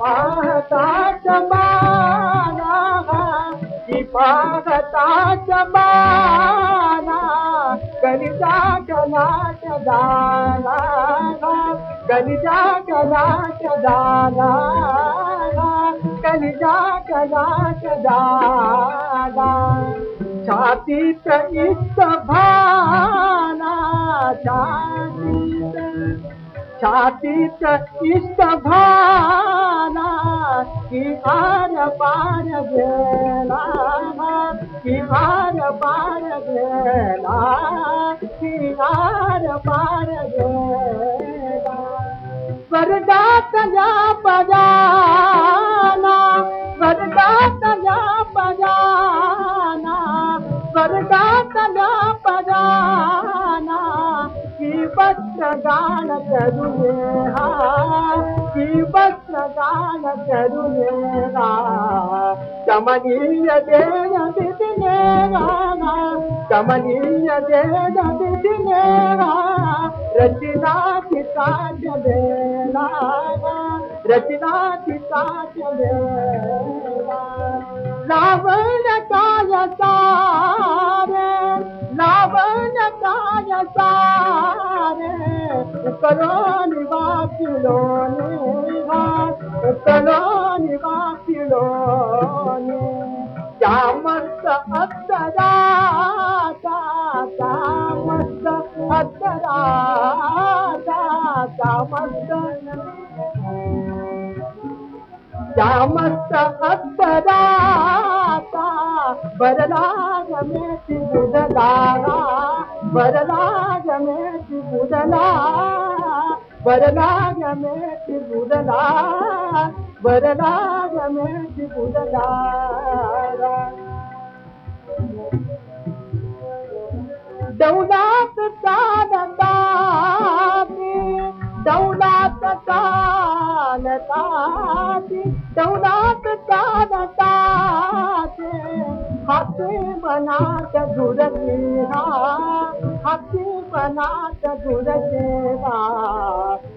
पाहता जमाना की पाहता जमाना कलिजा कलाट दाना कलिजा कलाट दाना कलिजा कलाट दाना छाती त छातीत इष्ट भाना की आर पार गेला की आर पार गेला की आर पार गेला स्वर्गात या पजाना భక్తగాన కరుణేహా శ్రీ భక్తగాన కరుణేహా కమనీయ దేవతి నేరా కమనీయ దేవతి నేరా రచనాకి సాధ్యవేలా రచనాకి సాధ్యవేలా రావణ కాయ సార రావణ కాయ సార करो निवासिलो करो निवासिलो क्या मस्त अत्तरा क्या मस्त अत्तरा क्या मस्त। क्या मस्त अत्तरा बरलाग में बुधलागा वरदा गमेति बुदला वरदा गमेति बुदला दौलात चालता दौलात चालता दौलात हथे बना चतुर तेरा हथे बना चतुर तेरा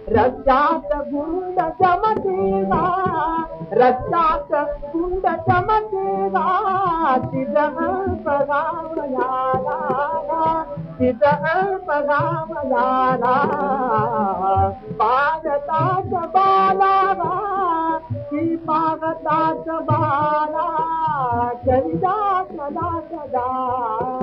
रज्जात गुंड चमकेगा रज्जात गुंड चमकेगा तिजह पगाम लाला तिजह पगाम लाला पागता चबाला की सदा